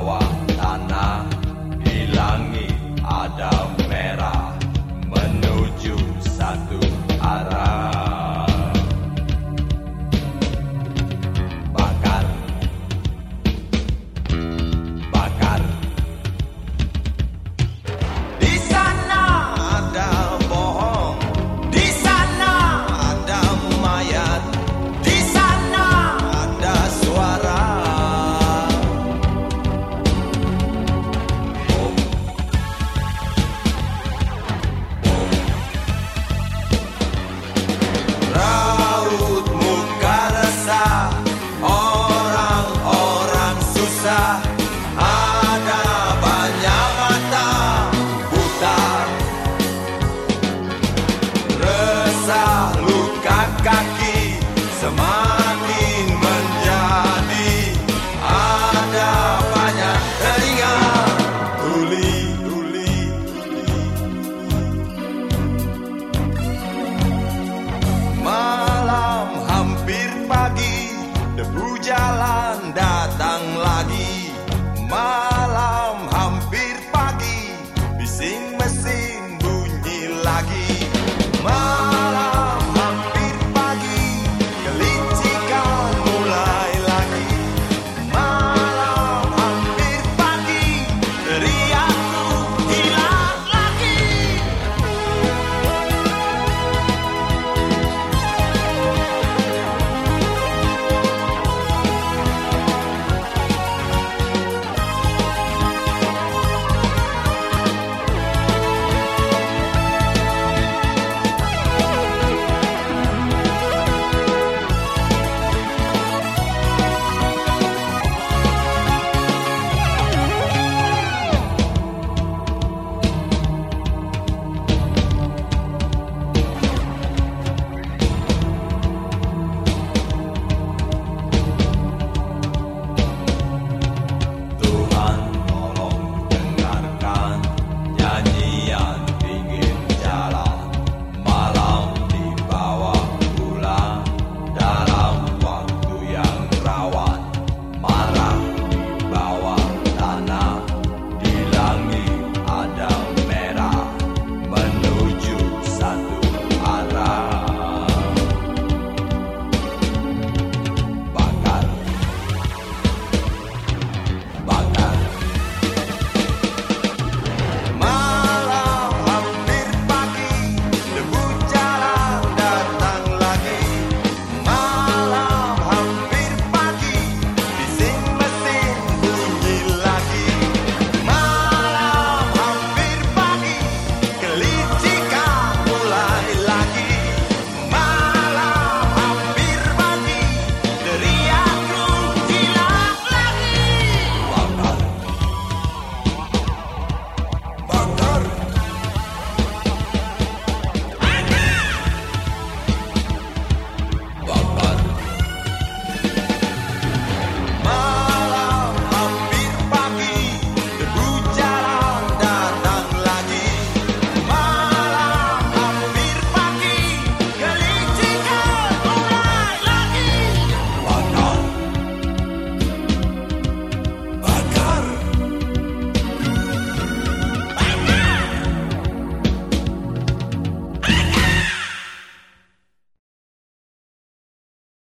Wow.